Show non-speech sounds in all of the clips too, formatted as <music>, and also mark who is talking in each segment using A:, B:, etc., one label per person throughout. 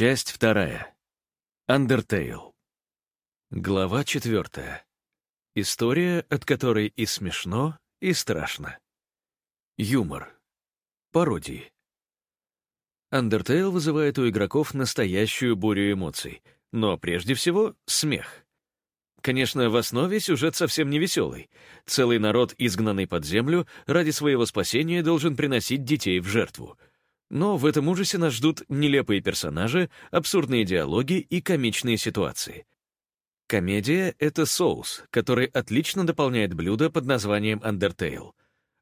A: Часть вторая. Undertale. Глава четвертая. История, от которой и смешно, и страшно. Юмор. Пародии. Undertale вызывает у игроков настоящую бурю эмоций, но прежде всего — смех. Конечно, в основе сюжет совсем не веселый. Целый народ, изгнанный под землю, ради своего спасения должен приносить детей в жертву — но в этом ужасе нас ждут нелепые персонажи, абсурдные диалоги и комичные ситуации. Комедия — это соус, который отлично дополняет блюдо под названием Undertale.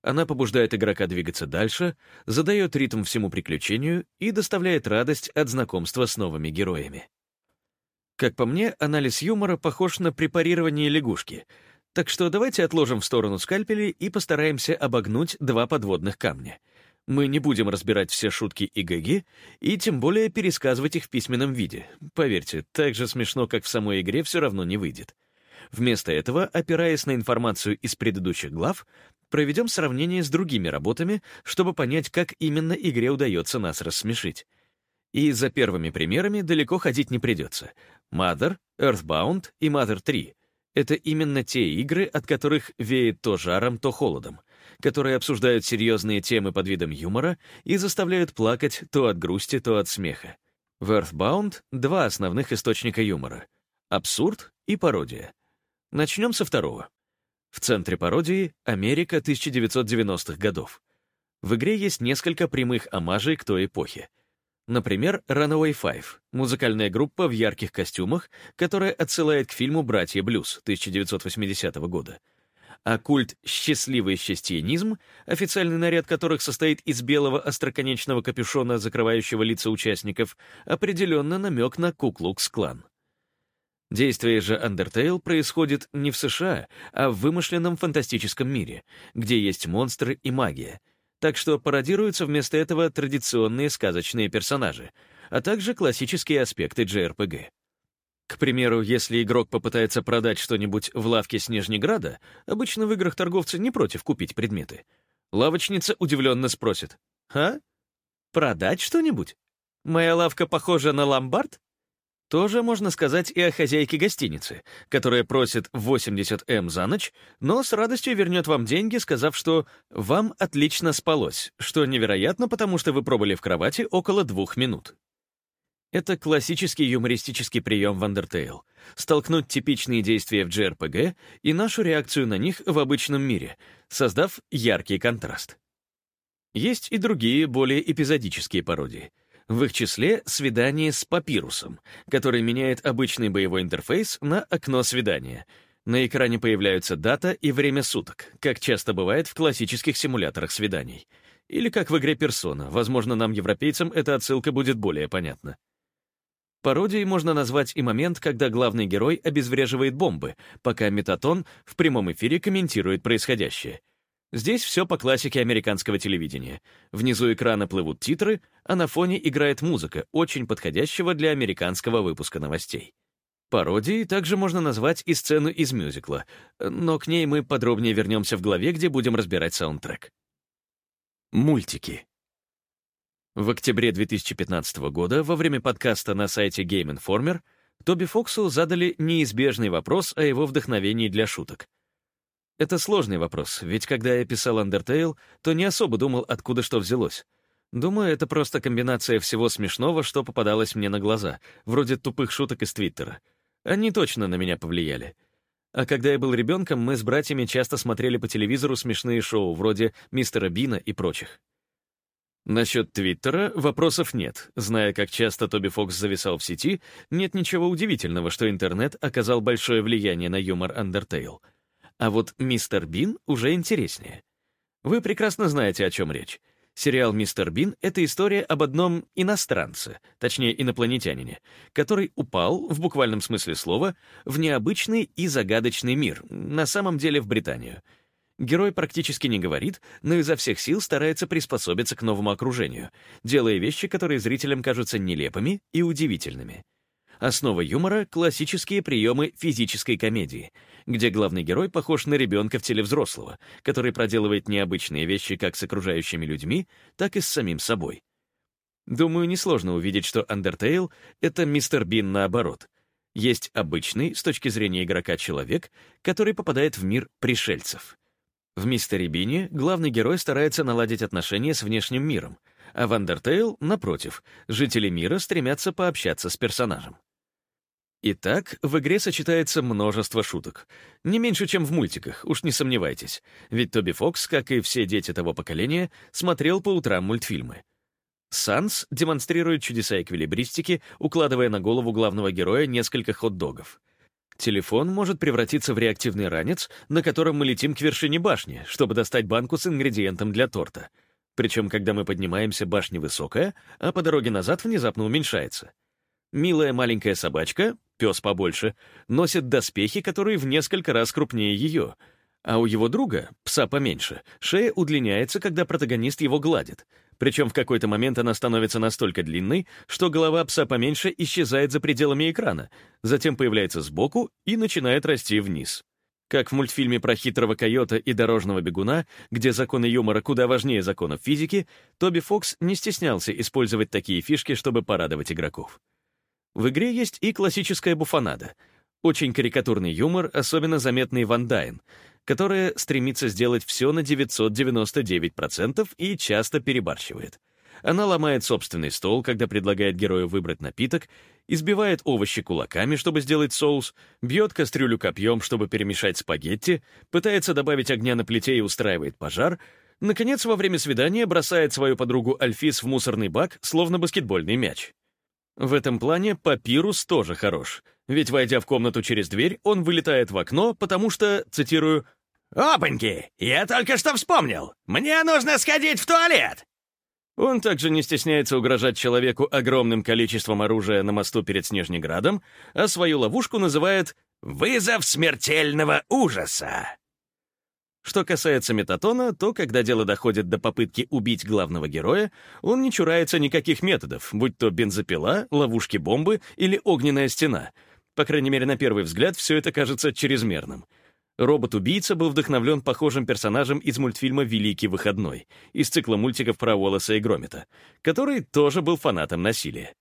A: Она побуждает игрока двигаться дальше, задает ритм всему приключению и доставляет радость от знакомства с новыми героями. Как по мне, анализ юмора похож на препарирование лягушки, так что давайте отложим в сторону скальпели и постараемся обогнуть два подводных камня — мы не будем разбирать все шутки и гэги, и тем более пересказывать их в письменном виде. Поверьте, так же смешно, как в самой игре, все равно не выйдет. Вместо этого, опираясь на информацию из предыдущих глав, проведем сравнение с другими работами, чтобы понять, как именно игре удается нас рассмешить. И за первыми примерами далеко ходить не придется. Mother, Earthbound и Mother 3 — это именно те игры, от которых веет то жаром, то холодом которые обсуждают серьезные темы под видом юмора и заставляют плакать то от грусти, то от смеха. В Earthbound два основных источника юмора — абсурд и пародия. Начнем со второго. В центре пародии — Америка 1990-х годов. В игре есть несколько прямых омажей к той эпохе. Например, Runaway Five — музыкальная группа в ярких костюмах, которая отсылает к фильму «Братья Блюз» 1980 года — а культ «счастливый счастьянизм», официальный наряд которых состоит из белого остроконечного капюшона, закрывающего лица участников, определенно намек на Куклукс-клан. Действие же Undertale происходит не в США, а в вымышленном фантастическом мире, где есть монстры и магия, так что пародируются вместо этого традиционные сказочные персонажи, а также классические аспекты JRPG. К примеру, если игрок попытается продать что-нибудь в лавке Снежнеграда, обычно в играх торговцы не против купить предметы. Лавочница удивленно спросит. «А? Продать что-нибудь? Моя лавка похожа на ломбард?» Тоже можно сказать и о хозяйке гостиницы, которая просит 80 М за ночь, но с радостью вернет вам деньги, сказав, что вам отлично спалось, что невероятно, потому что вы пробыли в кровати около двух минут. Это классический юмористический прием в Undertale — столкнуть типичные действия в JRPG и нашу реакцию на них в обычном мире, создав яркий контраст. Есть и другие, более эпизодические пародии. В их числе «Свидание с папирусом», который меняет обычный боевой интерфейс на окно свидания. На экране появляются дата и время суток, как часто бывает в классических симуляторах свиданий. Или как в игре «Персона», возможно, нам, европейцам, эта отсылка будет более понятна. Пародией можно назвать и момент, когда главный герой обезвреживает бомбы, пока Метатон в прямом эфире комментирует происходящее. Здесь все по классике американского телевидения. Внизу экрана плывут титры, а на фоне играет музыка, очень подходящего для американского выпуска новостей. Пародией также можно назвать и сцену из мюзикла, но к ней мы подробнее вернемся в главе, где будем разбирать саундтрек. Мультики. В октябре 2015 года во время подкаста на сайте Game Informer Тоби Фоксу задали неизбежный вопрос о его вдохновении для шуток. Это сложный вопрос, ведь когда я писал Undertale, то не особо думал, откуда что взялось. Думаю, это просто комбинация всего смешного, что попадалось мне на глаза, вроде тупых шуток из Твиттера. Они точно на меня повлияли. А когда я был ребенком, мы с братьями часто смотрели по телевизору смешные шоу, вроде «Мистера Бина» и прочих. Насчет Твиттера вопросов нет. Зная, как часто Тоби Фокс зависал в сети, нет ничего удивительного, что интернет оказал большое влияние на юмор Undertale. А вот «Мистер Бин» уже интереснее. Вы прекрасно знаете, о чем речь. Сериал «Мистер Бин» — это история об одном иностранце, точнее инопланетянине, который упал, в буквальном смысле слова, в необычный и загадочный мир, на самом деле в Британию — Герой практически не говорит, но изо всех сил старается приспособиться к новому окружению, делая вещи, которые зрителям кажутся нелепыми и удивительными. Основа юмора — классические приемы физической комедии, где главный герой похож на ребенка в теле взрослого, который проделывает необычные вещи как с окружающими людьми, так и с самим собой. Думаю, несложно увидеть, что Undertale — это мистер Бин наоборот. Есть обычный, с точки зрения игрока, человек, который попадает в мир пришельцев. В «Мистере Бине» главный герой старается наладить отношения с внешним миром, а в Undertale, напротив, жители мира стремятся пообщаться с персонажем. Итак, в игре сочетается множество шуток. Не меньше, чем в мультиках, уж не сомневайтесь. Ведь Тоби Фокс, как и все дети того поколения, смотрел по утрам мультфильмы. Санс демонстрирует чудеса эквилибристики, укладывая на голову главного героя несколько хот-догов. Телефон может превратиться в реактивный ранец, на котором мы летим к вершине башни, чтобы достать банку с ингредиентом для торта. Причем, когда мы поднимаемся, башня высокая, а по дороге назад внезапно уменьшается. Милая маленькая собачка, пес побольше, носит доспехи, которые в несколько раз крупнее ее, а у его друга, пса поменьше, шея удлиняется, когда протагонист его гладит — причем в какой-то момент она становится настолько длинной, что голова пса поменьше исчезает за пределами экрана, затем появляется сбоку и начинает расти вниз. Как в мультфильме про хитрого койота и дорожного бегуна, где законы юмора куда важнее законов физики, Тоби Фокс не стеснялся использовать такие фишки, чтобы порадовать игроков. В игре есть и классическая буфанада. Очень карикатурный юмор, особенно заметный Ван Дайн, которая стремится сделать все на 999% и часто перебарщивает. Она ломает собственный стол, когда предлагает герою выбрать напиток, избивает овощи кулаками, чтобы сделать соус, бьет кастрюлю копьем, чтобы перемешать спагетти, пытается добавить огня на плите и устраивает пожар, наконец, во время свидания бросает свою подругу Альфис в мусорный бак, словно баскетбольный мяч. В этом плане Папирус тоже хорош, ведь, войдя в комнату через дверь, он вылетает в окно, потому что, цитирую, «Опаньки! Я только что вспомнил! Мне нужно сходить в туалет!» Он также не стесняется угрожать человеку огромным количеством оружия на мосту перед Снежнеградом, а свою ловушку называет «вызов смертельного ужаса». Что касается Метатона, то когда дело доходит до попытки убить главного героя, он не чурается никаких методов, будь то бензопила, ловушки-бомбы или огненная стена. По крайней мере, на первый взгляд, все это кажется чрезмерным — Робот-убийца был вдохновлен похожим персонажем из мультфильма «Великий выходной» из цикла мультиков про Уоллеса и Громита, который тоже был фанатом насилия.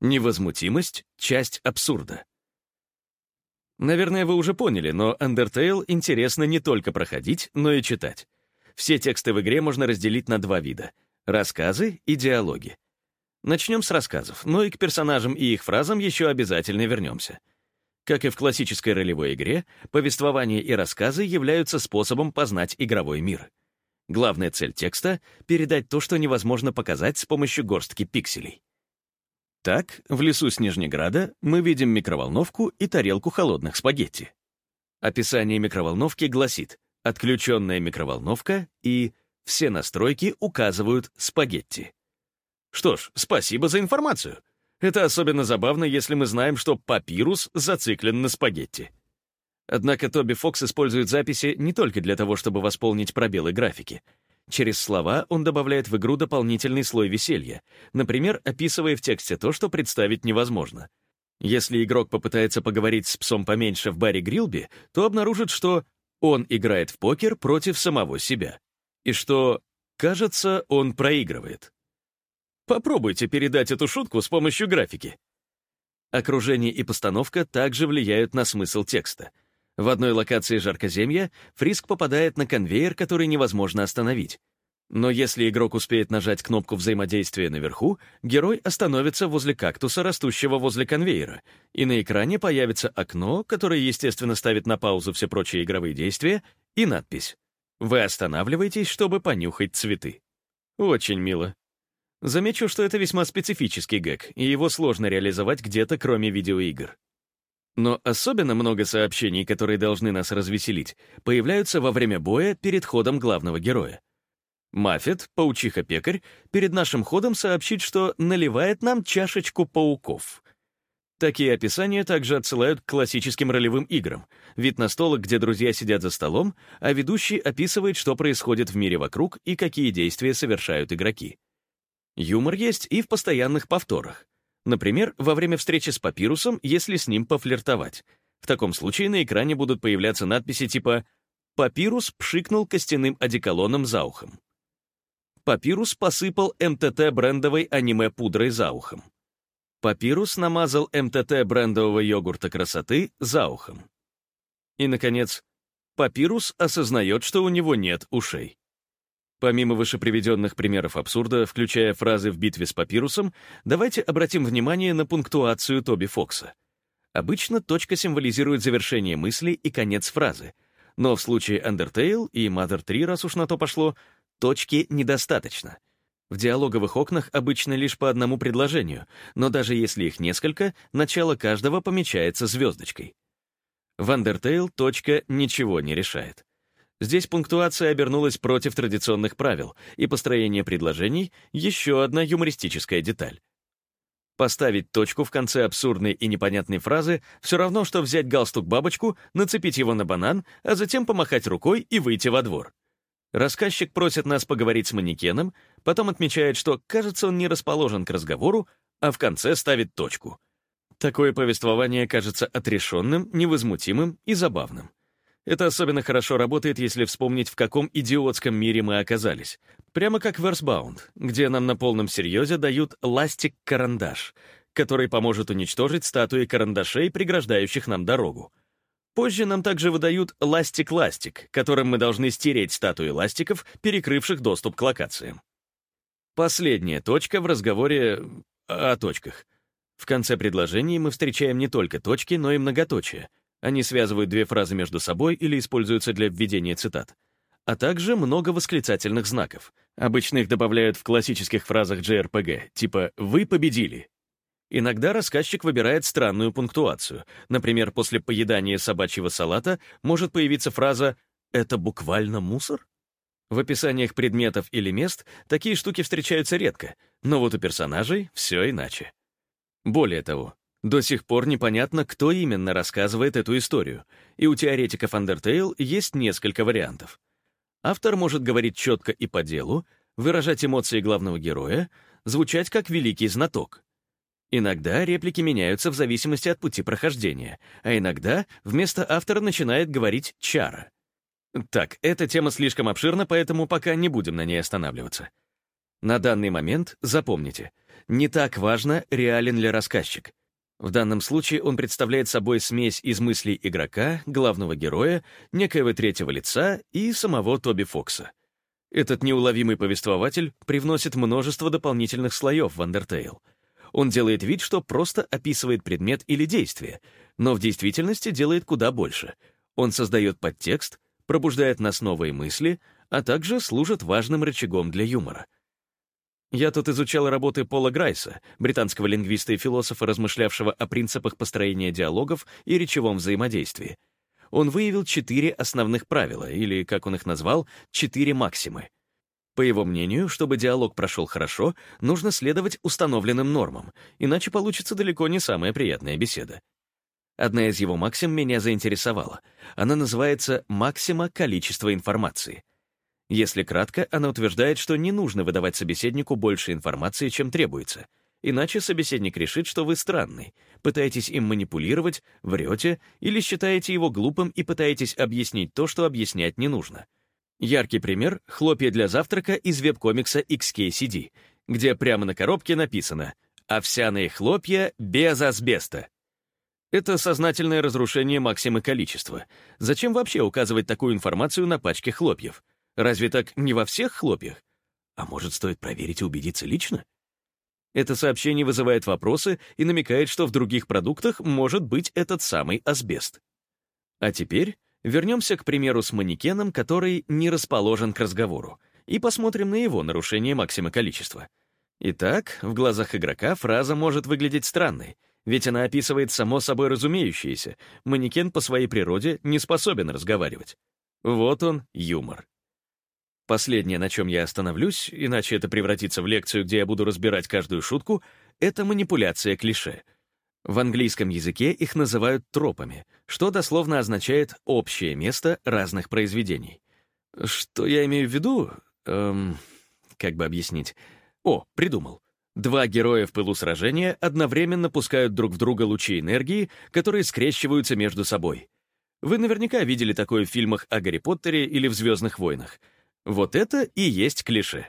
A: Невозмутимость — часть абсурда. Наверное, вы уже поняли, но Undertale интересно не только проходить, но и читать. Все тексты в игре можно разделить на два вида — рассказы и диалоги. Начнем с рассказов, но и к персонажам и их фразам еще обязательно вернемся — как и в классической ролевой игре, повествование и рассказы являются способом познать игровой мир. Главная цель текста — передать то, что невозможно показать с помощью горстки пикселей. Так, в лесу Снежнеграда мы видим микроволновку и тарелку холодных спагетти. Описание микроволновки гласит «отключенная микроволновка» и «все настройки указывают спагетти». Что ж, спасибо за информацию. Это особенно забавно, если мы знаем, что папирус зациклен на спагетти. Однако Тоби Фокс использует записи не только для того, чтобы восполнить пробелы графики. Через слова он добавляет в игру дополнительный слой веселья, например, описывая в тексте то, что представить невозможно. Если игрок попытается поговорить с псом поменьше в баре Грилби, то обнаружит, что он играет в покер против самого себя. И что, кажется, он проигрывает. Попробуйте передать эту шутку с помощью графики. Окружение и постановка также влияют на смысл текста. В одной локации жаркоземья Фриск попадает на конвейер, который невозможно остановить. Но если игрок успеет нажать кнопку взаимодействия наверху, герой остановится возле кактуса, растущего возле конвейера, и на экране появится окно, которое, естественно, ставит на паузу все прочие игровые действия, и надпись «Вы останавливаетесь, чтобы понюхать цветы». Очень мило. Замечу, что это весьма специфический гэг, и его сложно реализовать где-то, кроме видеоигр. Но особенно много сообщений, которые должны нас развеселить, появляются во время боя перед ходом главного героя. Маффет, паучиха-пекарь, перед нашим ходом сообщит, что наливает нам чашечку пауков. Такие описания также отсылают к классическим ролевым играм. Вид на столок, где друзья сидят за столом, а ведущий описывает, что происходит в мире вокруг и какие действия совершают игроки. Юмор есть и в постоянных повторах. Например, во время встречи с папирусом, если с ним пофлиртовать. В таком случае на экране будут появляться надписи типа «Папирус пшикнул костяным одеколоном за ухом». Папирус посыпал МТТ брендовой аниме-пудрой за ухом. Папирус намазал МТТ брендового йогурта красоты за ухом. И, наконец, Папирус осознает, что у него нет ушей. Помимо вышеприведенных примеров абсурда, включая фразы в битве с папирусом, давайте обратим внимание на пунктуацию Тоби Фокса. Обычно точка символизирует завершение мысли и конец фразы, но в случае Undertale и Mother 3, раз уж на то пошло, точки недостаточно. В диалоговых окнах обычно лишь по одному предложению, но даже если их несколько, начало каждого помечается звездочкой. В Undertale точка ничего не решает. Здесь пунктуация обернулась против традиционных правил, и построение предложений — еще одна юмористическая деталь. Поставить точку в конце абсурдной и непонятной фразы все равно, что взять галстук-бабочку, нацепить его на банан, а затем помахать рукой и выйти во двор. Рассказчик просит нас поговорить с манекеном, потом отмечает, что, кажется, он не расположен к разговору, а в конце ставит точку. Такое повествование кажется отрешенным, невозмутимым и забавным. Это особенно хорошо работает, если вспомнить, в каком идиотском мире мы оказались. Прямо как в Earthbound, где нам на полном серьезе дают ластик-карандаш, который поможет уничтожить статуи карандашей, преграждающих нам дорогу. Позже нам также выдают ластик-ластик, которым мы должны стереть статуи ластиков, перекрывших доступ к локациям. Последняя точка в разговоре о точках. В конце предложений мы встречаем не только точки, но и многоточие — они связывают две фразы между собой или используются для введения цитат. А также много восклицательных знаков. Обычно их добавляют в классических фразах JRPG, типа «Вы победили». Иногда рассказчик выбирает странную пунктуацию. Например, после поедания собачьего салата может появиться фраза «Это буквально мусор?» В описаниях предметов или мест такие штуки встречаются редко, но вот у персонажей все иначе. Более того, до сих пор непонятно, кто именно рассказывает эту историю, и у теоретиков Undertale есть несколько вариантов. Автор может говорить четко и по делу, выражать эмоции главного героя, звучать как великий знаток. Иногда реплики меняются в зависимости от пути прохождения, а иногда вместо автора начинает говорить чара. Так, эта тема слишком обширна, поэтому пока не будем на ней останавливаться. На данный момент запомните, не так важно, реален ли рассказчик. В данном случае он представляет собой смесь из мыслей игрока, главного героя, некоего третьего лица и самого Тоби Фокса. Этот неуловимый повествователь привносит множество дополнительных слоев в Undertale. Он делает вид, что просто описывает предмет или действие, но в действительности делает куда больше. Он создает подтекст, пробуждает нас новые мысли, а также служит важным рычагом для юмора — я тут изучал работы Пола Грайса, британского лингвиста и философа, размышлявшего о принципах построения диалогов и речевом взаимодействии. Он выявил четыре основных правила, или, как он их назвал, четыре максимы. По его мнению, чтобы диалог прошел хорошо, нужно следовать установленным нормам, иначе получится далеко не самая приятная беседа. Одна из его максим меня заинтересовала. Она называется «максима количества информации». Если кратко, она утверждает, что не нужно выдавать собеседнику больше информации, чем требуется. Иначе собеседник решит, что вы странный, пытаетесь им манипулировать, врете или считаете его глупым и пытаетесь объяснить то, что объяснять не нужно. Яркий пример — хлопья для завтрака из веб-комикса XKCD, где прямо на коробке написано «Овсяные хлопья без асбеста». Это сознательное разрушение максимы количества. Зачем вообще указывать такую информацию на пачке хлопьев? Разве так не во всех хлопьях? А может, стоит проверить и убедиться лично? Это сообщение вызывает вопросы и намекает, что в других продуктах может быть этот самый асбест. А теперь вернемся к примеру с манекеном, который не расположен к разговору, и посмотрим на его нарушение максима количества. Итак, в глазах игрока фраза может выглядеть странной, ведь она описывает само собой разумеющееся. Манекен по своей природе не способен разговаривать. Вот он, юмор. Последнее, на чем я остановлюсь, иначе это превратится в лекцию, где я буду разбирать каждую шутку, это манипуляция клише. В английском языке их называют тропами, что дословно означает «общее место разных произведений». Что я имею в виду? Эм, как бы объяснить? О, придумал. Два героя в пылу сражения одновременно пускают друг в друга лучи энергии, которые скрещиваются между собой. Вы наверняка видели такое в фильмах о Гарри Поттере или в «Звездных войнах». Вот это и есть клише.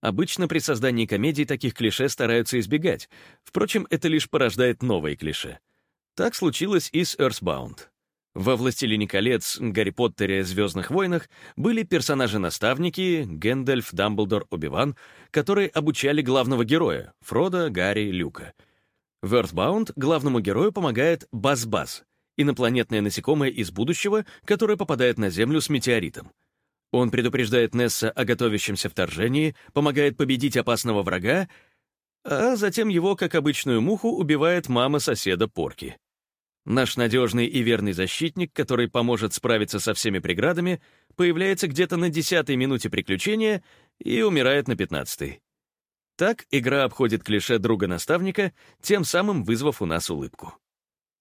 A: Обычно при создании комедий таких клише стараются избегать. Впрочем, это лишь порождает новые клише. Так случилось и с Earthbound. Во «Властелине колец», «Гарри Поттере», «Звездных войнах» были персонажи-наставники Гэндальф, Дамблдор, Оби-Ван, которые обучали главного героя — Фрода, Гарри, Люка. В Earthbound главному герою помогает Баз-Баз, инопланетное насекомое из будущего, которое попадает на Землю с метеоритом. Он предупреждает Несса о готовящемся вторжении, помогает победить опасного врага, а затем его, как обычную муху, убивает мама соседа Порки. Наш надежный и верный защитник, который поможет справиться со всеми преградами, появляется где-то на десятой минуте приключения и умирает на пятнадцатой. Так игра обходит клише друга-наставника, тем самым вызвав у нас улыбку.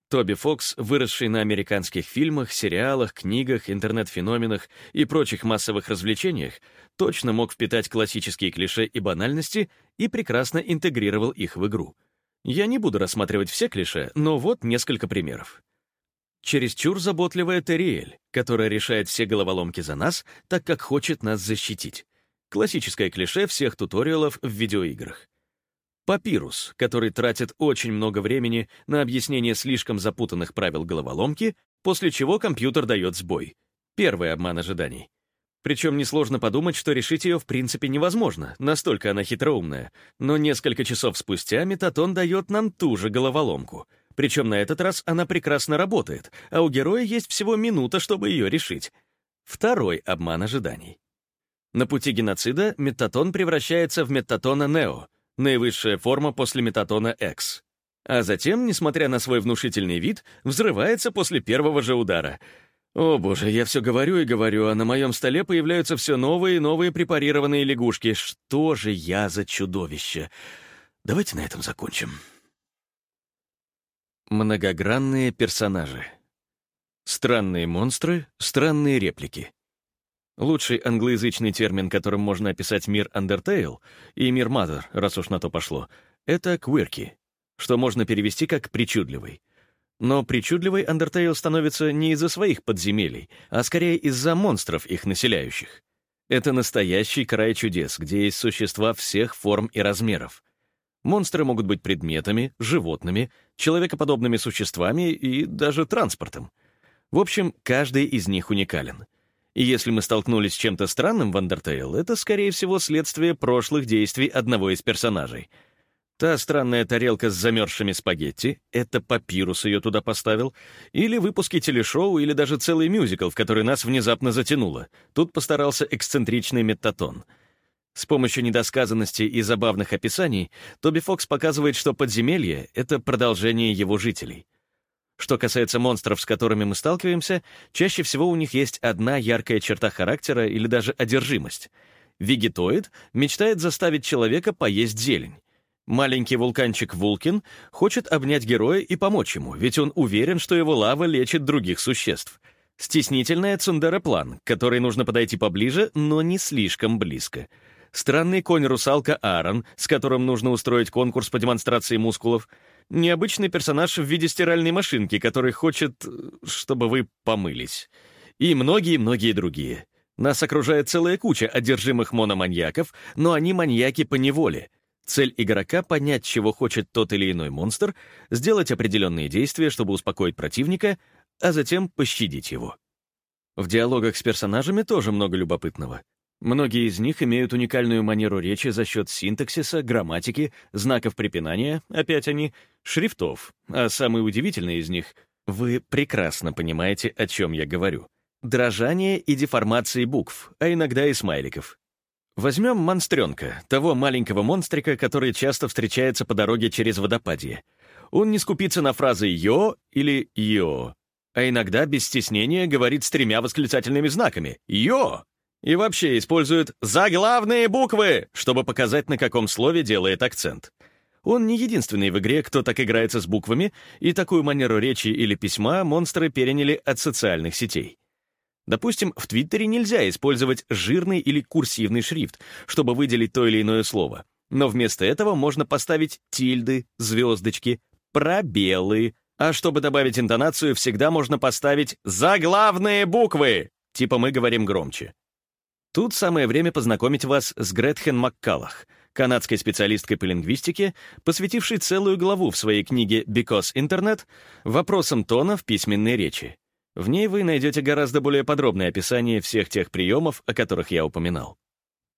A: Тоби Фокс, выросший на американских фильмах, сериалах, книгах, интернет-феноменах и прочих массовых развлечениях, точно мог впитать классические клише и банальности и прекрасно интегрировал их в игру — я не буду рассматривать все клише, но вот несколько примеров. Чересчур заботливая Терриэль, которая решает все головоломки за нас, так как хочет нас защитить. Классическое клише всех туториалов в видеоиграх. Папирус, который тратит очень много времени на объяснение слишком запутанных правил головоломки, после чего компьютер дает сбой. Первый обман ожиданий. Причем несложно подумать, что решить ее в принципе невозможно, настолько она хитроумная. Но несколько часов спустя Метатон дает нам ту же головоломку. Причем на этот раз она прекрасно работает, а у героя есть всего минута, чтобы ее решить. Второй обман ожиданий. На пути геноцида Метатон превращается в Метатона Нео, наивысшая форма после Метатона X. А затем, несмотря на свой внушительный вид, взрывается после первого же удара — о боже, я все говорю и говорю, а на моем столе появляются все новые и новые препарированные лягушки. Что же я за чудовище? Давайте на этом закончим. Многогранные персонажи. Странные монстры, странные реплики. Лучший англоязычный термин, которым можно описать мир Undertale и мир Mother, раз уж на то пошло, это quirky, что можно перевести как «причудливый». Но причудливый Undertale становится не из-за своих подземелий, а скорее из-за монстров, их населяющих. Это настоящий край чудес, где есть существа всех форм и размеров. Монстры могут быть предметами, животными, человекоподобными существами и даже транспортом. В общем, каждый из них уникален. И если мы столкнулись с чем-то странным в Undertale, это, скорее всего, следствие прошлых действий одного из персонажей — Та странная тарелка с замерзшими спагетти — это папирус ее туда поставил, или выпуски телешоу, или даже целый мюзикл, в который нас внезапно затянуло. Тут постарался эксцентричный метатон. С помощью недосказанности и забавных описаний Тоби Фокс показывает, что подземелье — это продолжение его жителей. Что касается монстров, с которыми мы сталкиваемся, чаще всего у них есть одна яркая черта характера или даже одержимость. Вегетоид мечтает заставить человека поесть зелень. Маленький вулканчик Вулкин хочет обнять героя и помочь ему, ведь он уверен, что его лава лечит других существ. Стеснительная Цундера-план, которой нужно подойти поближе, но не слишком близко. Странный конь-русалка Аарон, с которым нужно устроить конкурс по демонстрации мускулов. Необычный персонаж в виде стиральной машинки, который хочет, чтобы вы помылись. И многие-многие другие. Нас окружает целая куча одержимых мономаньяков, но они маньяки по неволе — Цель игрока — понять, чего хочет тот или иной монстр, сделать определенные действия, чтобы успокоить противника, а затем пощадить его. В диалогах с персонажами тоже много любопытного. Многие из них имеют уникальную манеру речи за счет синтаксиса, грамматики, знаков препинания, опять они, шрифтов, а самые удивительные из них — вы прекрасно понимаете, о чем я говорю. Дрожание и деформации букв, а иногда и смайликов. Возьмем монстренка, того маленького монстрика, который часто встречается по дороге через водопадье. Он не скупится на фразы «ё» или «ё», а иногда без стеснения говорит с тремя восклицательными знаками «ё» и вообще использует заглавные буквы, чтобы показать, на каком слове делает акцент. Он не единственный в игре, кто так играется с буквами, и такую манеру речи или письма монстры переняли от социальных сетей. Допустим, в Твиттере нельзя использовать жирный или курсивный шрифт, чтобы выделить то или иное слово. Но вместо этого можно поставить тильды, звездочки, пробелы. А чтобы добавить интонацию, всегда можно поставить заглавные буквы. Типа мы говорим громче. Тут самое время познакомить вас с Гретхен Маккалах, канадской специалисткой по лингвистике, посвятившей целую главу в своей книге «Because Internet» вопросам тона в письменной речи. В ней вы найдете гораздо более подробное описание всех тех приемов, о которых я упоминал.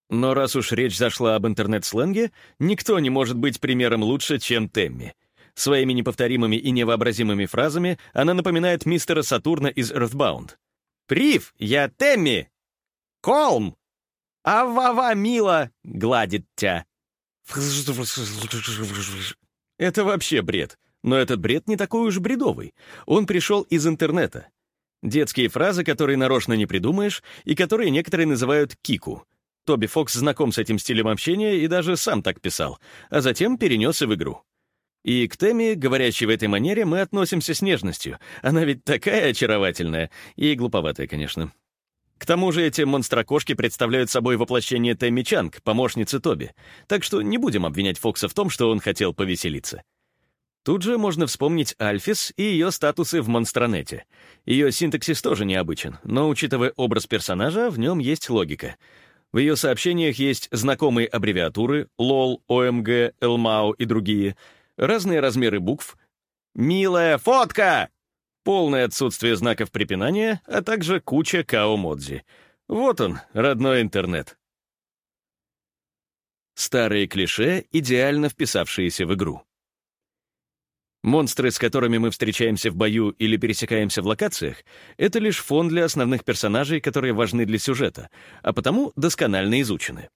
A: Но раз уж речь зашла об интернет-сленге, никто не может быть примером лучше, чем Темми. Своими неповторимыми и невообразимыми фразами она напоминает мистера Сатурна из Earthbound. «Прив, я Темми!» «Колм!» «Ава-ва, мила!» — гладит тя. Это вообще бред. Но этот бред не такой уж бредовый. Он пришел из интернета. Детские фразы, которые нарочно не придумаешь, и которые некоторые называют «кику». Тоби Фокс знаком с этим стилем общения и даже сам так писал, а затем перенес и в игру. И к Тэмми, говорящей в этой манере, мы относимся с нежностью. Она ведь такая очаровательная. И глуповатая, конечно. К тому же эти монстрокошки представляют собой воплощение Тэмми Чанг, помощницы Тоби. Так что не будем обвинять Фокса в том, что он хотел повеселиться. Тут же можно вспомнить Альфис и ее статусы в Монстранете. Ее синтаксис тоже необычен, но, учитывая образ персонажа, в нем есть логика — в ее сообщениях есть знакомые аббревиатуры LOL, OMG, LMAO и другие, разные размеры букв, «Милая фотка!» Полное отсутствие знаков препинания, а также куча као-модзи. Вот он, родной интернет. Старые клише, идеально вписавшиеся в игру. Монстры, с которыми мы встречаемся в бою или пересекаемся в локациях, это лишь фон для основных персонажей, которые важны для сюжета, а потому досконально изучены.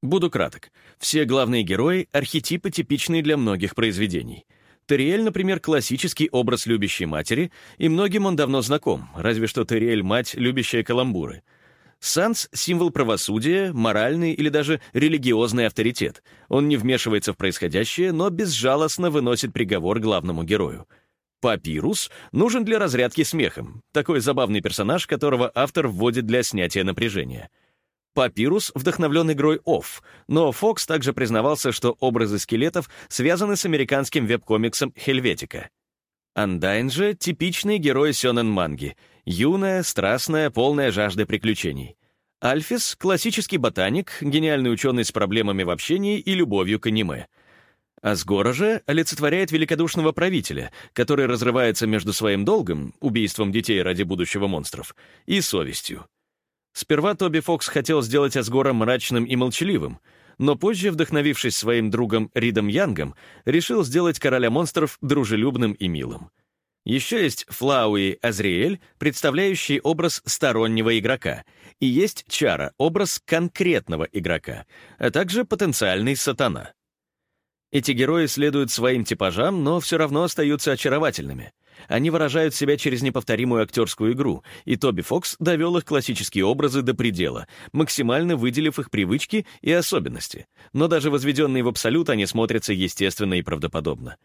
A: Буду краток. Все главные герои — архетипы, типичные для многих произведений. Терриэль, например, классический образ любящей матери, и многим он давно знаком, разве что Терриэль — мать, любящая каламбуры — Санс — символ правосудия, моральный или даже религиозный авторитет. Он не вмешивается в происходящее, но безжалостно выносит приговор главному герою. Папирус нужен для разрядки смехом. Такой забавный персонаж, которого автор вводит для снятия напряжения. Папирус вдохновлен игрой Off, но Фокс также признавался, что образы скелетов связаны с американским веб-комиксом Хельветика. Андайн же — типичный герой сёнэн-манги — Юная, страстная, полная жажды приключений. Альфис — классический ботаник, гениальный ученый с проблемами в общении и любовью к аниме. Асгора же олицетворяет великодушного правителя, который разрывается между своим долгом, убийством детей ради будущего монстров, и совестью. Сперва Тоби Фокс хотел сделать Асгора мрачным и молчаливым, но позже, вдохновившись своим другом Ридом Янгом, решил сделать короля монстров дружелюбным и милым. Еще есть Флауи Азриэль, представляющий образ стороннего игрока, и есть Чара, образ конкретного игрока, а также потенциальный сатана. Эти герои следуют своим типажам, но все равно остаются очаровательными. Они выражают себя через неповторимую актерскую игру, и Тоби Фокс довел их классические образы до предела, максимально выделив их привычки и особенности. Но даже возведенные в абсолют они смотрятся естественно и правдоподобно.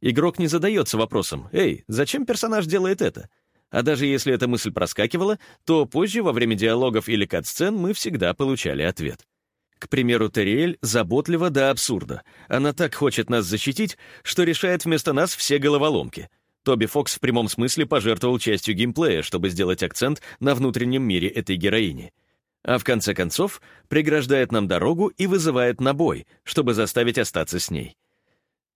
A: Игрок не задается вопросом «Эй, зачем персонаж делает это?» А даже если эта мысль проскакивала, то позже, во время диалогов или кат-сцен, мы всегда получали ответ. К примеру, Терриэль заботлива до абсурда. Она так хочет нас защитить, что решает вместо нас все головоломки. Тоби Фокс в прямом смысле пожертвовал частью геймплея, чтобы сделать акцент на внутреннем мире этой героини. А в конце концов, преграждает нам дорогу и вызывает на бой, чтобы заставить остаться с ней.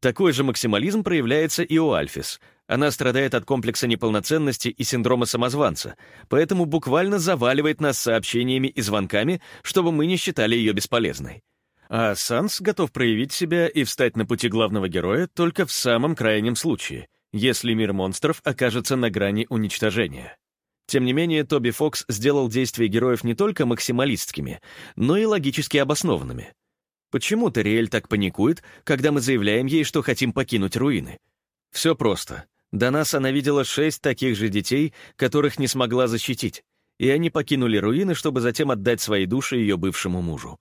A: Такой же максимализм проявляется и у Альфис. Она страдает от комплекса неполноценности и синдрома самозванца, поэтому буквально заваливает нас сообщениями и звонками, чтобы мы не считали ее бесполезной. А Санс готов проявить себя и встать на пути главного героя только в самом крайнем случае, если мир монстров окажется на грани уничтожения. Тем не менее, Тоби Фокс сделал действия героев не только максималистскими, но и логически обоснованными — Почему Тариэль так паникует, когда мы заявляем ей, что хотим покинуть руины? Все просто. До нас она видела шесть таких же детей, которых не смогла защитить, и они покинули руины, чтобы затем отдать свои души ее бывшему мужу.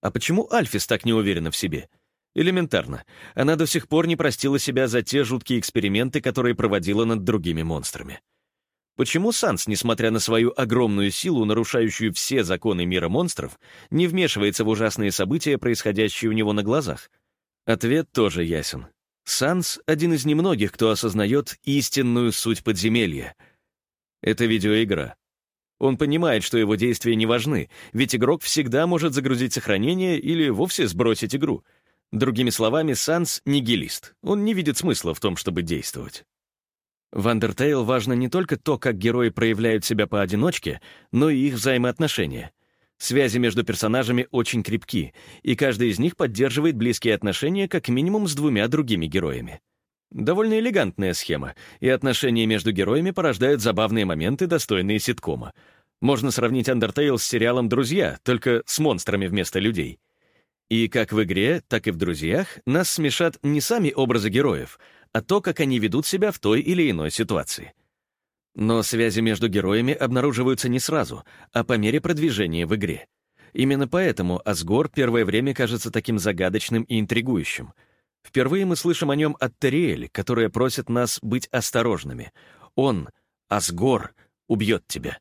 A: А почему Альфис так не уверена в себе? Элементарно. Она до сих пор не простила себя за те жуткие эксперименты, которые проводила над другими монстрами. Почему Санс, несмотря на свою огромную силу, нарушающую все законы мира монстров, не вмешивается в ужасные события, происходящие у него на глазах? Ответ тоже ясен. Санс — один из немногих, кто осознает истинную суть подземелья. Это видеоигра. Он понимает, что его действия не важны, ведь игрок всегда может загрузить сохранение или вовсе сбросить игру. Другими словами, Санс — нигилист. Он не видит смысла в том, чтобы действовать. В Undertale важно не только то, как герои проявляют себя поодиночке, но и их взаимоотношения. Связи между персонажами очень крепки, и каждый из них поддерживает близкие отношения как минимум с двумя другими героями. Довольно элегантная схема, и отношения между героями порождают забавные моменты, достойные ситкома. Можно сравнить Undertale с сериалом «Друзья», только с монстрами вместо людей. И как в игре, так и в «Друзьях» нас смешат не сами образы героев, а то, как они ведут себя в той или иной ситуации. Но связи между героями обнаруживаются не сразу, а по мере продвижения в игре. Именно поэтому Асгор первое время кажется таким загадочным и интригующим — Впервые мы слышим о нем от Терриэль, которая просит нас быть осторожными. Он, Асгор, убьет тебя.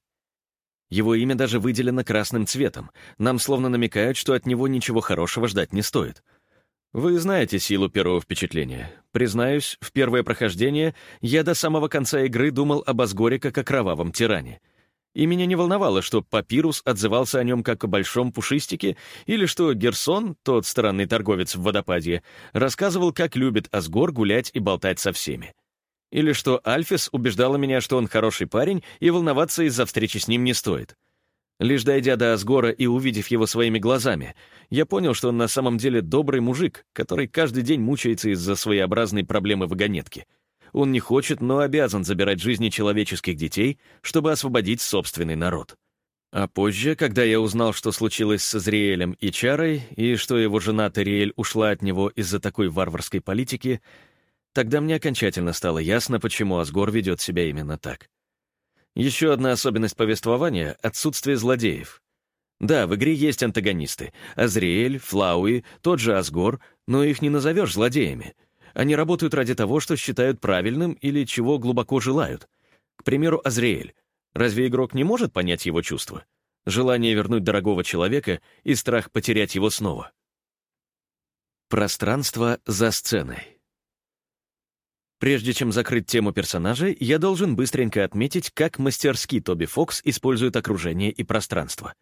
A: Его имя даже выделено красным цветом. Нам словно намекают, что от него ничего хорошего ждать не стоит. Вы знаете силу первого впечатления. Признаюсь, в первое прохождение я до самого конца игры думал об Асгоре как о кровавом тиране — и меня не волновало, что Папирус отзывался о нем как о большом пушистике, или что Герсон, тот странный торговец в водопаде, рассказывал, как любит Асгор гулять и болтать со всеми. Или что Альфис убеждала меня, что он хороший парень, и волноваться из-за встречи с ним не стоит. Лишь дойдя до Асгора и увидев его своими глазами, я понял, что он на самом деле добрый мужик, который каждый день мучается из-за своеобразной проблемы вагонетки — он не хочет, но обязан забирать жизни человеческих детей, чтобы освободить собственный народ. А позже, когда я узнал, что случилось с Азриэлем и Чарой, и что его жена Териэль ушла от него из-за такой варварской политики, тогда мне окончательно стало ясно, почему Асгор ведет себя именно так. Еще одна особенность повествования — отсутствие злодеев. Да, в игре есть антагонисты — Азриэль, Флауи, тот же Асгор, но их не назовешь злодеями — они работают ради того, что считают правильным или чего глубоко желают. К примеру, Азриэль. Разве игрок не может понять его чувства? Желание вернуть дорогого человека и страх потерять его снова. Пространство за сценой. Прежде чем закрыть тему персонажей, я должен быстренько отметить, как мастерски Тоби Фокс использует окружение и пространство.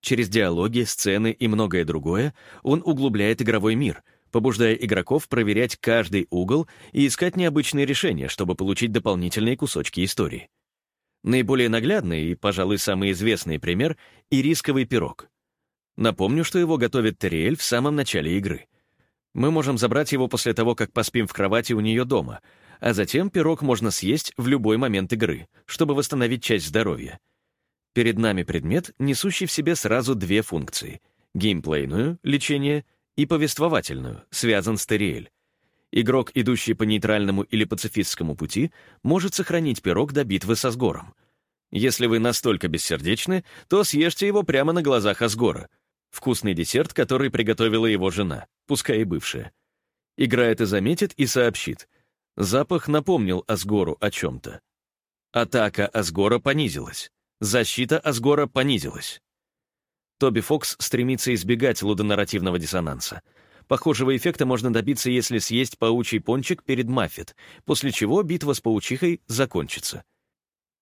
A: Через диалоги, сцены и многое другое он углубляет игровой мир — побуждая игроков проверять каждый угол и искать необычные решения, чтобы получить дополнительные кусочки истории. Наиболее наглядный и, пожалуй, самый известный пример — ирисковый пирог. Напомню, что его готовит Терриэль в самом начале игры. Мы можем забрать его после того, как поспим в кровати у нее дома, а затем пирог можно съесть в любой момент игры, чтобы восстановить часть здоровья. Перед нами предмет, несущий в себе сразу две функции — геймплейную — лечение и повествовательную, связан с Терриэль. Игрок, идущий по нейтральному или пацифистскому пути, может сохранить пирог до битвы с Асгором. Если вы настолько бессердечны, то съешьте его прямо на глазах Асгора. Вкусный десерт, который приготовила его жена, пускай и бывшая. Игра это заметит и сообщит. Запах напомнил Асгору о чем-то. Атака Асгора понизилась. Защита Асгора понизилась. Тоби Фокс стремится избегать лудонарративного диссонанса. Похожего эффекта можно добиться, если съесть паучий пончик перед Маффет, после чего битва с паучихой закончится.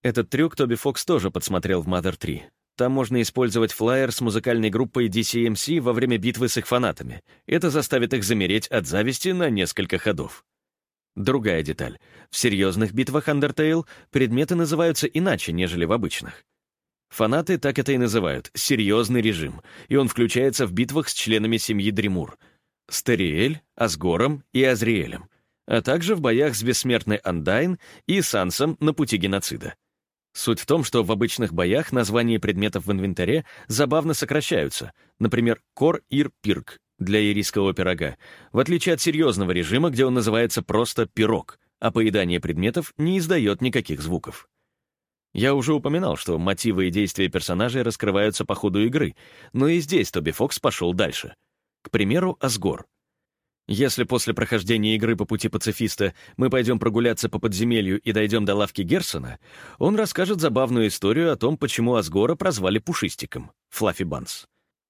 A: Этот трюк Тоби Фокс тоже подсмотрел в Mother 3. Там можно использовать флаер с музыкальной группой DCMC во время битвы с их фанатами. Это заставит их замереть от зависти на несколько ходов. Другая деталь. В серьезных битвах Undertale предметы называются иначе, нежели в обычных. Фанаты так это и называют — серьезный режим, и он включается в битвах с членами семьи Дремур — с Териэль, Асгором и Азриэлем, а также в боях с бессмертной Андайн и Сансом на пути геноцида. Суть в том, что в обычных боях названия предметов в инвентаре забавно сокращаются, например, Кор-Ир-Пирк для ирийского пирога, в отличие от серьезного режима, где он называется просто «пирог», а поедание предметов не издает никаких звуков. Я уже упоминал, что мотивы и действия персонажей раскрываются по ходу игры, но и здесь Тоби Фокс пошел дальше. К примеру, Асгор. Если после прохождения игры по пути пацифиста мы пойдем прогуляться по подземелью и дойдем до лавки Герсона, он расскажет забавную историю о том, почему Асгора прозвали Пушистиком — Флаффи Банс.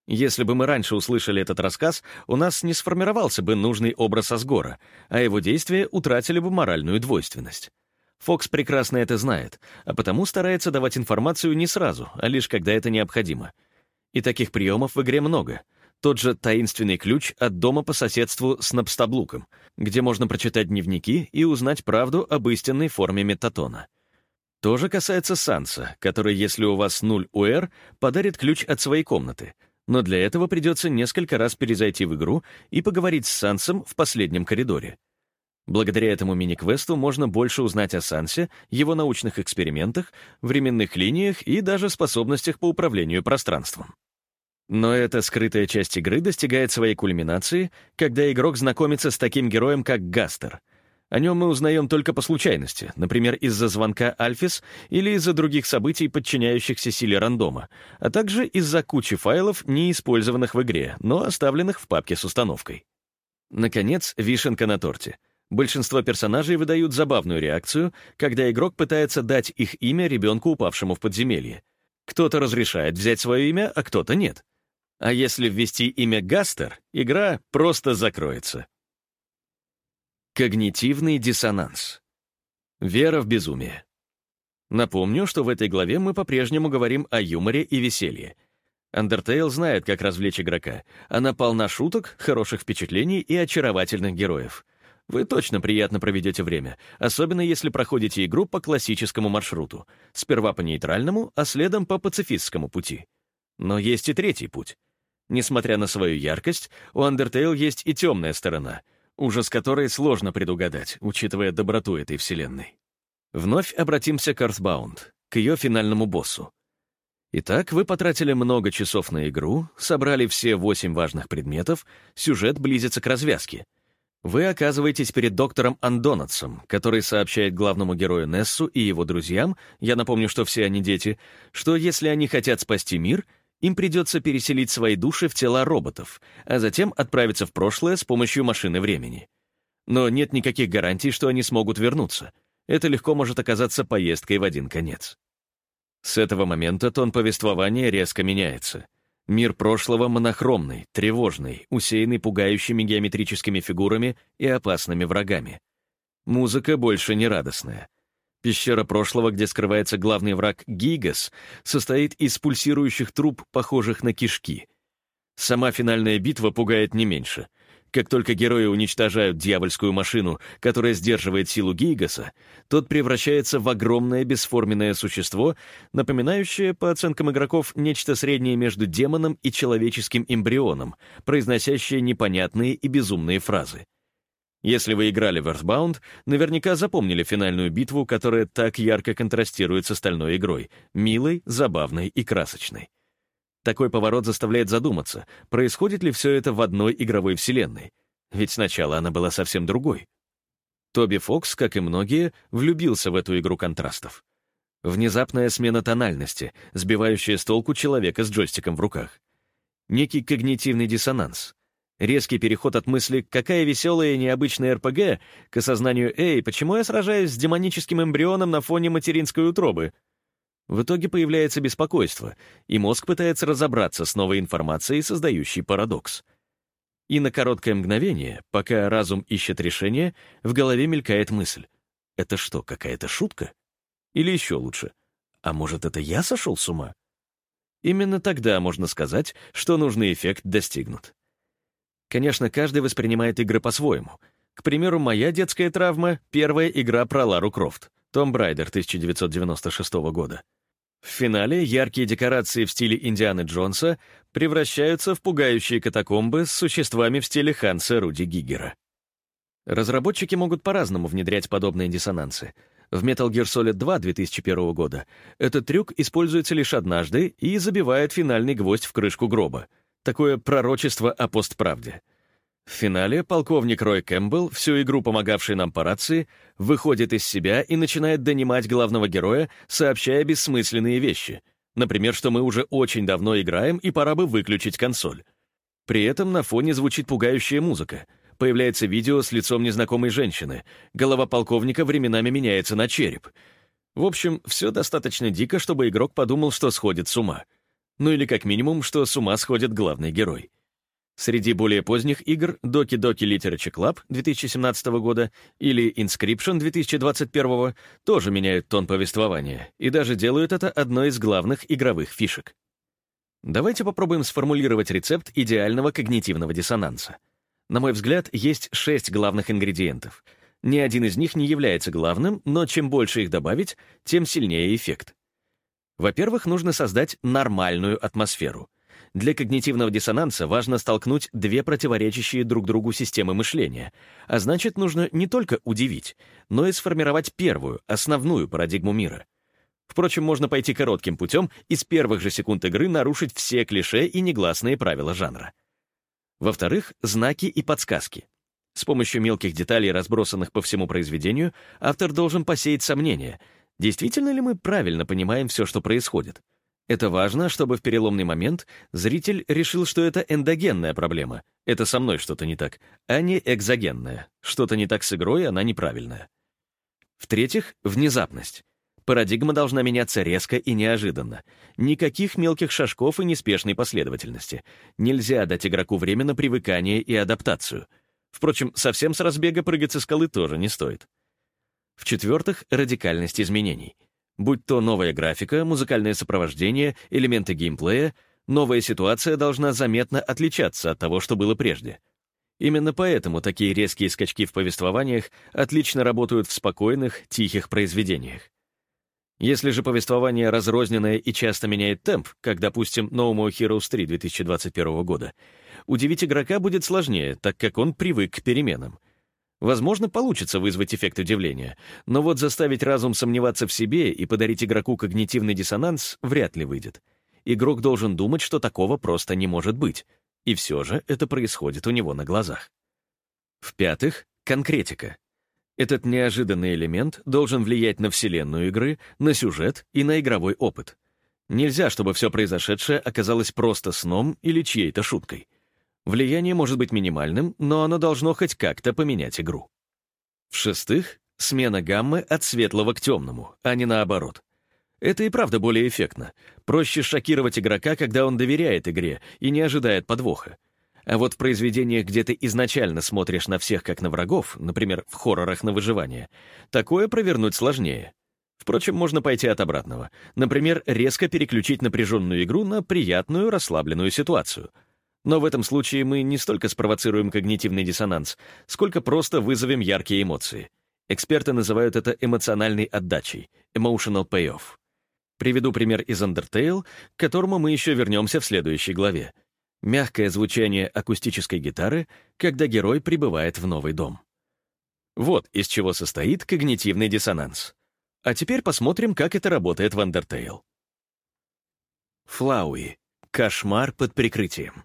A: Если бы мы раньше услышали этот рассказ, у нас не сформировался бы нужный образ Асгора, а его действия утратили бы моральную двойственность. Фокс прекрасно это знает, а потому старается давать информацию не сразу, а лишь когда это необходимо. И таких приемов в игре много. Тот же таинственный ключ от дома по соседству с Напстаблуком, где можно прочитать дневники и узнать правду об истинной форме метатона. То же касается Санса, который, если у вас нуль УР, подарит ключ от своей комнаты. Но для этого придется несколько раз перезайти в игру и поговорить с Сансом в последнем коридоре. Благодаря этому мини-квесту можно больше узнать о Сансе, его научных экспериментах, временных линиях и даже способностях по управлению пространством. Но эта скрытая часть игры достигает своей кульминации, когда игрок знакомится с таким героем, как Гастер. О нем мы узнаем только по случайности, например, из-за звонка Альфис или из-за других событий, подчиняющихся силе рандома, а также из-за кучи файлов, не использованных в игре, но оставленных в папке с установкой. Наконец, вишенка на торте — Большинство персонажей выдают забавную реакцию, когда игрок пытается дать их имя ребенку, упавшему в подземелье. Кто-то разрешает взять свое имя, а кто-то нет. А если ввести имя Гастер, игра просто закроется. Когнитивный диссонанс. Вера в безумие. Напомню, что в этой главе мы по-прежнему говорим о юморе и веселье. Undertale знает, как развлечь игрока. Она полна шуток, хороших впечатлений и очаровательных героев. Вы точно приятно проведете время, особенно если проходите игру по классическому маршруту. Сперва по нейтральному, а следом по пацифистскому пути. Но есть и третий путь. Несмотря на свою яркость, у Undertale есть и темная сторона, ужас которой сложно предугадать, учитывая доброту этой вселенной. Вновь обратимся к Earthbound, к ее финальному боссу. Итак, вы потратили много часов на игру, собрали все восемь важных предметов, сюжет близится к развязке — вы оказываетесь перед доктором Андонатсом, который сообщает главному герою Нессу и его друзьям, я напомню, что все они дети, что если они хотят спасти мир, им придется переселить свои души в тела роботов, а затем отправиться в прошлое с помощью машины времени. Но нет никаких гарантий, что они смогут вернуться. Это легко может оказаться поездкой в один конец. С этого момента тон повествования резко меняется — Мир прошлого монохромный, тревожный, усеянный пугающими геометрическими фигурами и опасными врагами. Музыка больше не радостная. Пещера прошлого, где скрывается главный враг Гигас, состоит из пульсирующих труб, похожих на кишки. Сама финальная битва пугает не меньше — как только герои уничтожают дьявольскую машину, которая сдерживает силу Гейгаса, тот превращается в огромное бесформенное существо, напоминающее, по оценкам игроков, нечто среднее между демоном и человеческим эмбрионом, произносящее непонятные и безумные фразы. Если вы играли в Earthbound, наверняка запомнили финальную битву, которая так ярко контрастирует с остальной игрой, милой, забавной и красочной. Такой поворот заставляет задуматься, происходит ли все это в одной игровой вселенной. Ведь сначала она была совсем другой. Тоби Фокс, как и многие, влюбился в эту игру контрастов. Внезапная смена тональности, сбивающая с толку человека с джойстиком в руках. Некий когнитивный диссонанс. Резкий переход от мысли «какая веселая и необычная РПГ» к осознанию «эй, почему я сражаюсь с демоническим эмбрионом на фоне материнской утробы?» В итоге появляется беспокойство, и мозг пытается разобраться с новой информацией, создающей парадокс. И на короткое мгновение, пока разум ищет решение, в голове мелькает мысль. Это что, какая-то шутка? Или еще лучше, а может, это я сошел с ума? Именно тогда можно сказать, что нужный эффект достигнут. Конечно, каждый воспринимает игры по-своему. К примеру, моя детская травма — первая игра про Лару Крофт — том Брайдер 1996 года. В финале яркие декорации в стиле Индианы Джонса превращаются в пугающие катакомбы с существами в стиле Ханса Руди Гигера. Разработчики могут по-разному внедрять подобные диссонансы. В Metal Gear Solid 2 2001 года этот трюк используется лишь однажды и забивает финальный гвоздь в крышку гроба. Такое пророчество о постправде — в финале полковник Рой Кэмпбелл, всю игру помогавший нам по рации, выходит из себя и начинает донимать главного героя, сообщая бессмысленные вещи. Например, что мы уже очень давно играем и пора бы выключить консоль. При этом на фоне звучит пугающая музыка. Появляется видео с лицом незнакомой женщины. Голова полковника временами меняется на череп. В общем, все достаточно дико, чтобы игрок подумал, что сходит с ума. Ну или как минимум, что с ума сходит главный герой. Среди более поздних игр Doki Literature Club 2017 года или Inscription 2021 тоже меняют тон повествования и даже делают это одной из главных игровых фишек. Давайте попробуем сформулировать рецепт идеального когнитивного диссонанса. На мой взгляд, есть шесть главных ингредиентов. Ни один из них не является главным, но чем больше их добавить, тем сильнее эффект. Во-первых, нужно создать нормальную атмосферу — для когнитивного диссонанса важно столкнуть две противоречащие друг другу системы мышления, а значит, нужно не только удивить, но и сформировать первую, основную парадигму мира. Впрочем, можно пойти коротким путем и с первых же секунд игры нарушить все клише и негласные правила жанра. Во-вторых, знаки и подсказки. С помощью мелких деталей, разбросанных по всему произведению, автор должен посеять сомнения, действительно ли мы правильно понимаем все, что происходит. Это важно, чтобы в переломный момент зритель решил, что это эндогенная проблема, это со мной что-то не так, а не экзогенная, что-то не так с игрой, она неправильная. В-третьих, внезапность. Парадигма должна меняться резко и неожиданно. Никаких мелких шажков и неспешной последовательности. Нельзя дать игроку время на привыкание и адаптацию. Впрочем, совсем с разбега прыгать со скалы тоже не стоит. В-четвертых, радикальность изменений — Будь то новая графика, музыкальное сопровождение, элементы геймплея, новая ситуация должна заметно отличаться от того, что было прежде. Именно поэтому такие резкие скачки в повествованиях отлично работают в спокойных, тихих произведениях. Если же повествование разрозненное и часто меняет темп, как, допустим, No More Heroes 3 2021 года, удивить игрока будет сложнее, так как он привык к переменам — Возможно, получится вызвать эффект удивления, но вот заставить разум сомневаться в себе и подарить игроку когнитивный диссонанс вряд ли выйдет. Игрок должен думать, что такого просто не может быть. И все же это происходит у него на глазах. В-пятых, конкретика. Этот неожиданный элемент должен влиять на вселенную игры, на сюжет и на игровой опыт. Нельзя, чтобы все произошедшее оказалось просто сном или чьей-то шуткой. Влияние может быть минимальным, но оно должно хоть как-то поменять игру. В-шестых, смена гаммы от светлого к темному, а не наоборот. Это и правда более эффектно. Проще шокировать игрока, когда он доверяет игре и не ожидает подвоха. А вот в произведениях, где ты изначально смотришь на всех как на врагов, например, в хоррорах на выживание, такое провернуть сложнее. Впрочем, можно пойти от обратного. Например, резко переключить напряженную игру на приятную, расслабленную ситуацию — но в этом случае мы не столько спровоцируем когнитивный диссонанс, сколько просто вызовем яркие эмоции. Эксперты называют это эмоциональной отдачей, emotional payoff. Приведу пример из Undertale, к которому мы еще вернемся в следующей главе. Мягкое звучание акустической гитары, когда герой прибывает в новый дом. Вот из чего состоит когнитивный диссонанс. А теперь посмотрим, как это работает в Undertale. Флауи. Кошмар под прикрытием.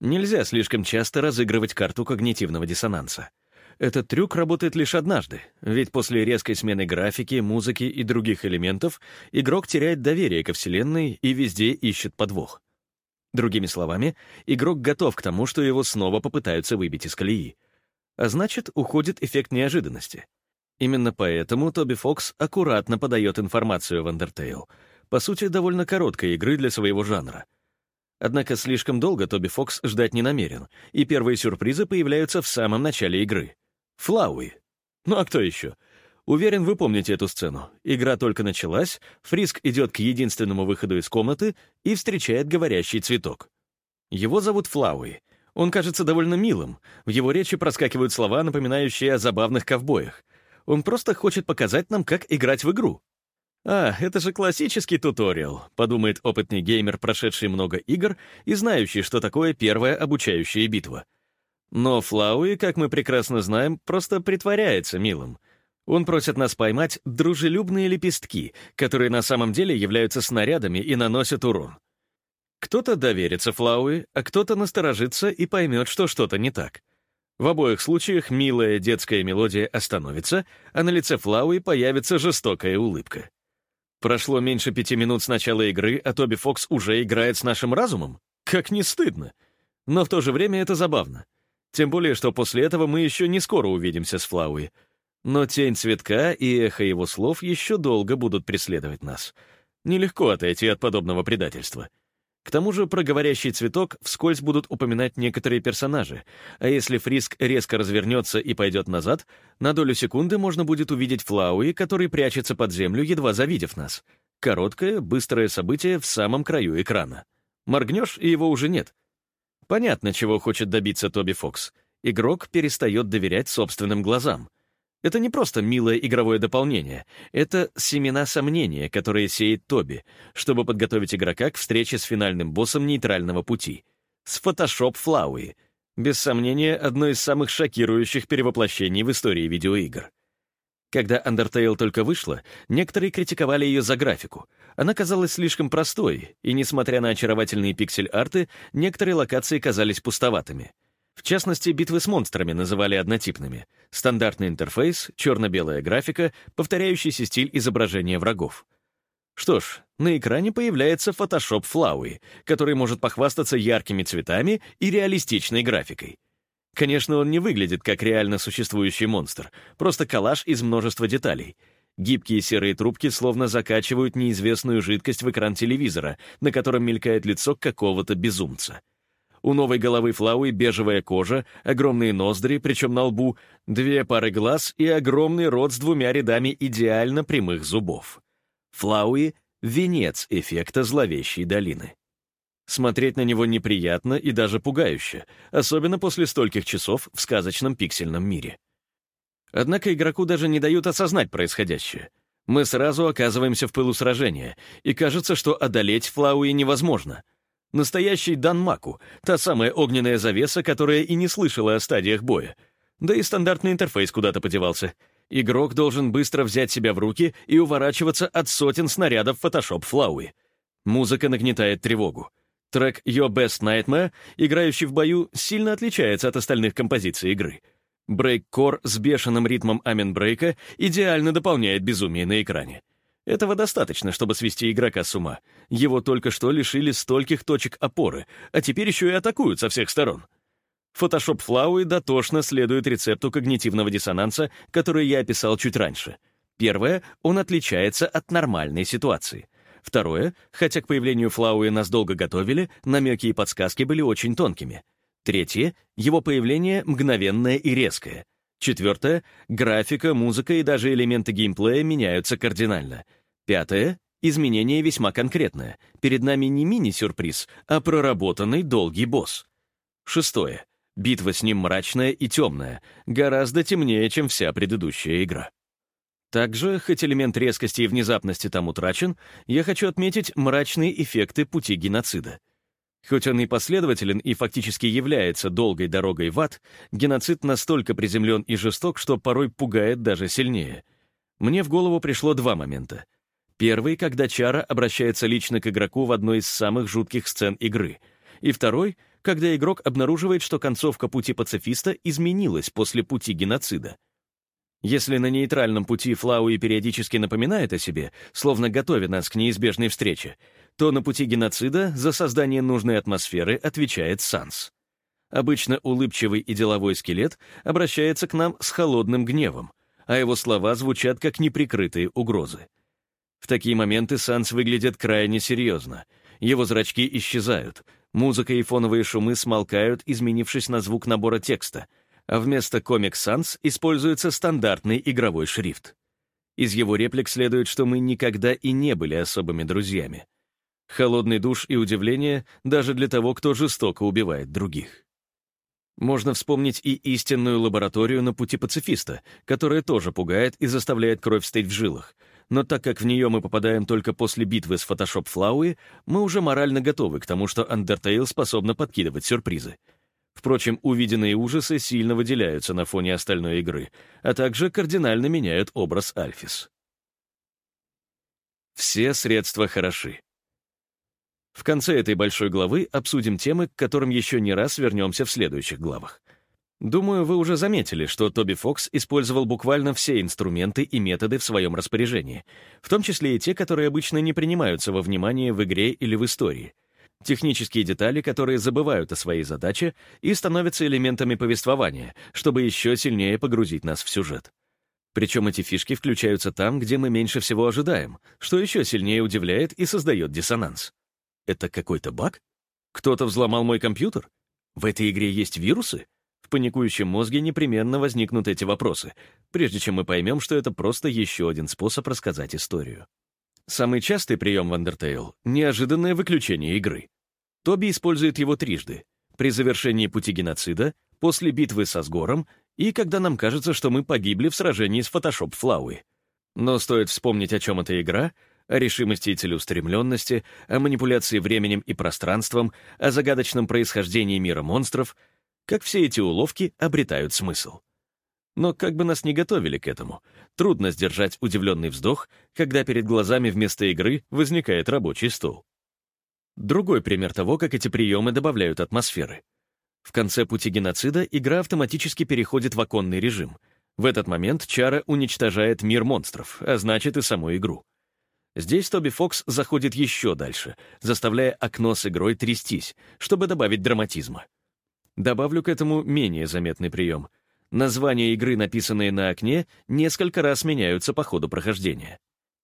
A: Нельзя слишком часто разыгрывать карту когнитивного диссонанса. Этот трюк работает лишь однажды, ведь после резкой смены графики, музыки и других элементов игрок теряет доверие ко Вселенной и везде ищет подвох. Другими словами, игрок готов к тому, что его снова попытаются выбить из колеи. А значит, уходит эффект неожиданности. Именно поэтому Тоби Фокс аккуратно подает информацию в Undertale, по сути, довольно короткой игры для своего жанра — Однако слишком долго Тоби Фокс ждать не намерен, и первые сюрпризы появляются в самом начале игры. Флауи. Ну а кто еще? Уверен, вы помните эту сцену. Игра только началась, Фриск идет к единственному выходу из комнаты и встречает говорящий цветок. Его зовут Флауи. Он кажется довольно милым. В его речи проскакивают слова, напоминающие о забавных ковбоях. Он просто хочет показать нам, как играть в игру. «А, это же классический туториал», — подумает опытный геймер, прошедший много игр и знающий, что такое первая обучающая битва. Но Флауи, как мы прекрасно знаем, просто притворяется милым. Он просит нас поймать дружелюбные лепестки, которые на самом деле являются снарядами и наносят урон. Кто-то доверится Флауи, а кто-то насторожится и поймет, что что-то не так. В обоих случаях милая детская мелодия остановится, а на лице Флауи появится жестокая улыбка. Прошло меньше пяти минут с начала игры, а Тоби Фокс уже играет с нашим разумом? Как не стыдно. Но в то же время это забавно. Тем более, что после этого мы еще не скоро увидимся с Флауи. Но тень цветка и эхо его слов еще долго будут преследовать нас. Нелегко отойти от подобного предательства. К тому же про говорящий цветок вскользь будут упоминать некоторые персонажи, а если Фриск резко развернется и пойдет назад, на долю секунды можно будет увидеть Флауи, который прячется под землю, едва завидев нас. Короткое, быстрое событие в самом краю экрана. Моргнешь, и его уже нет. Понятно, чего хочет добиться Тоби Фокс. Игрок перестает доверять собственным глазам — это не просто милое игровое дополнение, это семена сомнения, которые сеет Тоби, чтобы подготовить игрока к встрече с финальным боссом нейтрального пути. С Photoshop Flowey. Без сомнения, одно из самых шокирующих перевоплощений в истории видеоигр. Когда Undertale только вышла, некоторые критиковали ее за графику. Она казалась слишком простой, и, несмотря на очаровательные пиксель-арты, некоторые локации казались пустоватыми — в частности, битвы с монстрами называли однотипными. Стандартный интерфейс, черно-белая графика, повторяющийся стиль изображения врагов. Что ж, на экране появляется Photoshop Flowey, который может похвастаться яркими цветами и реалистичной графикой. Конечно, он не выглядит как реально существующий монстр, просто коллаж из множества деталей. Гибкие серые трубки словно закачивают неизвестную жидкость в экран телевизора, на котором мелькает лицо какого-то безумца. У новой головы Флауи бежевая кожа, огромные ноздри, причем на лбу, две пары глаз и огромный рот с двумя рядами идеально прямых зубов. Флауи — венец эффекта зловещей долины. Смотреть на него неприятно и даже пугающе, особенно после стольких часов в сказочном пиксельном мире. Однако игроку даже не дают осознать происходящее. Мы сразу оказываемся в пылу сражения, и кажется, что одолеть Флауи невозможно — Настоящий Данмаку, та самая огненная завеса, которая и не слышала о стадиях боя. Да и стандартный интерфейс куда-то подевался. Игрок должен быстро взять себя в руки и уворачиваться от сотен снарядов Photoshop Flowey. Музыка нагнетает тревогу. Трек Your Best Nightmare, играющий в бою, сильно отличается от остальных композиций игры. Брейк-кор с бешеным ритмом амен-брейка идеально дополняет безумие на экране. Этого достаточно, чтобы свести игрока с ума. Его только что лишили стольких точек опоры, а теперь еще и атакуют со всех сторон. Photoshop Flowey дотошно следует рецепту когнитивного диссонанса, который я описал чуть раньше. Первое — он отличается от нормальной ситуации. Второе — хотя к появлению Флауи нас долго готовили, намеки и подсказки были очень тонкими. Третье — его появление мгновенное и резкое. Четвертое — графика, музыка и даже элементы геймплея меняются кардинально. Пятое — изменение весьма конкретное. Перед нами не мини-сюрприз, а проработанный долгий босс. Шестое — битва с ним мрачная и темная, гораздо темнее, чем вся предыдущая игра. Также, хоть элемент резкости и внезапности там утрачен, я хочу отметить мрачные эффекты пути геноцида — Хоть он и последователен и фактически является долгой дорогой в ад, геноцид настолько приземлен и жесток, что порой пугает даже сильнее. Мне в голову пришло два момента. Первый, когда Чара обращается лично к игроку в одной из самых жутких сцен игры. И второй, когда игрок обнаруживает, что концовка пути пацифиста изменилась после пути геноцида. Если на нейтральном пути Флауи периодически напоминает о себе, словно готовя нас к неизбежной встрече, то на пути геноцида за создание нужной атмосферы отвечает Санс. Обычно улыбчивый и деловой скелет обращается к нам с холодным гневом, а его слова звучат как неприкрытые угрозы. В такие моменты Санс выглядит крайне серьезно. Его зрачки исчезают, музыка и фоновые шумы смолкают, изменившись на звук набора текста, а вместо Comic Sans используется стандартный игровой шрифт. Из его реплик следует, что мы никогда и не были особыми друзьями. Холодный душ и удивление даже для того, кто жестоко убивает других. Можно вспомнить и истинную лабораторию на пути пацифиста, которая тоже пугает и заставляет кровь стыть в жилах. Но так как в нее мы попадаем только после битвы с Photoshop Flowey, мы уже морально готовы к тому, что Undertale способна подкидывать сюрпризы. Впрочем, увиденные ужасы сильно выделяются на фоне остальной игры, а также кардинально меняют образ Альфис. Все средства хороши. В конце этой большой главы обсудим темы, к которым еще не раз вернемся в следующих главах. Думаю, вы уже заметили, что Тоби Фокс использовал буквально все инструменты и методы в своем распоряжении, в том числе и те, которые обычно не принимаются во внимание в игре или в истории. Технические детали, которые забывают о своей задаче и становятся элементами повествования, чтобы еще сильнее погрузить нас в сюжет. Причем эти фишки включаются там, где мы меньше всего ожидаем, что еще сильнее удивляет и создает диссонанс. Это какой-то баг? Кто-то взломал мой компьютер? В этой игре есть вирусы? В паникующем мозге непременно возникнут эти вопросы, прежде чем мы поймем, что это просто еще один способ рассказать историю. Самый частый прием в Undertale — неожиданное выключение игры. Тоби использует его трижды. При завершении пути геноцида, после битвы со Сгором и когда нам кажется, что мы погибли в сражении с Photoshop Флауи. Но стоит вспомнить, о чем эта игра, о решимости и целеустремленности, о манипуляции временем и пространством, о загадочном происхождении мира монстров, как все эти уловки обретают смысл. Но как бы нас ни готовили к этому, трудно сдержать удивленный вздох, когда перед глазами вместо игры возникает рабочий стол. Другой пример того, как эти приемы добавляют атмосферы. В конце пути геноцида игра автоматически переходит в оконный режим. В этот момент Чара уничтожает мир монстров, а значит и саму игру. Здесь Тоби Фокс заходит еще дальше, заставляя окно с игрой трястись, чтобы добавить драматизма. Добавлю к этому менее заметный прием. Названия игры, написанные на окне, несколько раз меняются по ходу прохождения.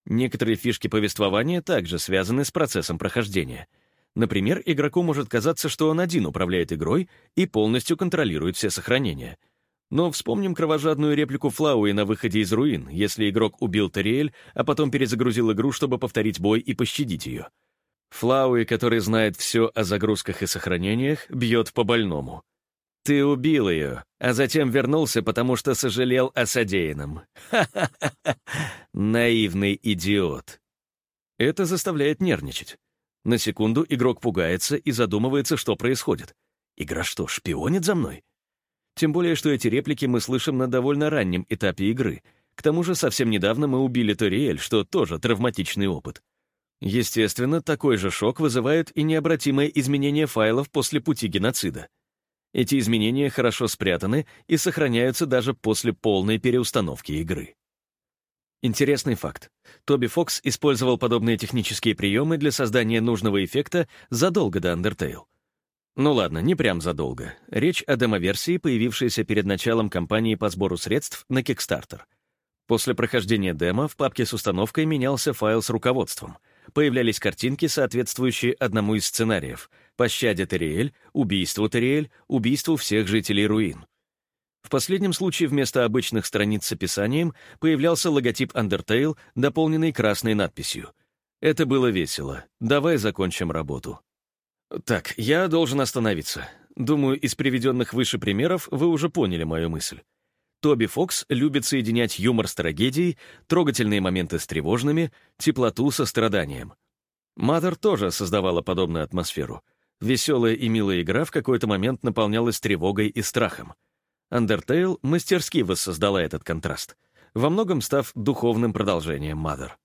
A: Некоторые фишки повествования также связаны с процессом прохождения. Например, игроку может казаться, что он один управляет игрой и полностью контролирует все сохранения — но вспомним кровожадную реплику Флауи на выходе из руин, если игрок убил Тариэль, а потом перезагрузил игру, чтобы повторить бой и пощадить ее. Флауи, который знает все о загрузках и сохранениях, бьет по больному. Ты убил ее, а затем вернулся, потому что сожалел о содеянном. <laughs> Наивный идиот. Это заставляет нервничать. На секунду игрок пугается и задумывается, что происходит. Игра что, шпионит за мной? Тем более, что эти реплики мы слышим на довольно раннем этапе игры. К тому же совсем недавно мы убили Ториэль, что тоже травматичный опыт. Естественно, такой же шок вызывают и необратимые изменения файлов после пути геноцида. Эти изменения хорошо спрятаны и сохраняются даже после полной переустановки игры. Интересный факт. Тоби Фокс использовал подобные технические приемы для создания нужного эффекта задолго до Undertale. Ну ладно, не прям задолго. Речь о демоверсии, появившейся перед началом кампании по сбору средств на Kickstarter. После прохождения демо в папке с установкой менялся файл с руководством. Появлялись картинки, соответствующие одному из сценариев — пощаде Терриэль, убийству Терриэль, убийству всех жителей руин. В последнем случае вместо обычных страниц с описанием появлялся логотип Undertale, дополненный красной надписью. Это было весело. Давай закончим работу. Так, я должен остановиться. Думаю, из приведенных выше примеров вы уже поняли мою мысль. Тоби Фокс любит соединять юмор с трагедией, трогательные моменты с тревожными, теплоту со страданием. Мадер тоже создавала подобную атмосферу. Веселая и милая игра в какой-то момент наполнялась тревогой и страхом. Undertale мастерски воссоздала этот контраст, во многом став духовным продолжением Мадер.